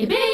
Hey, babe!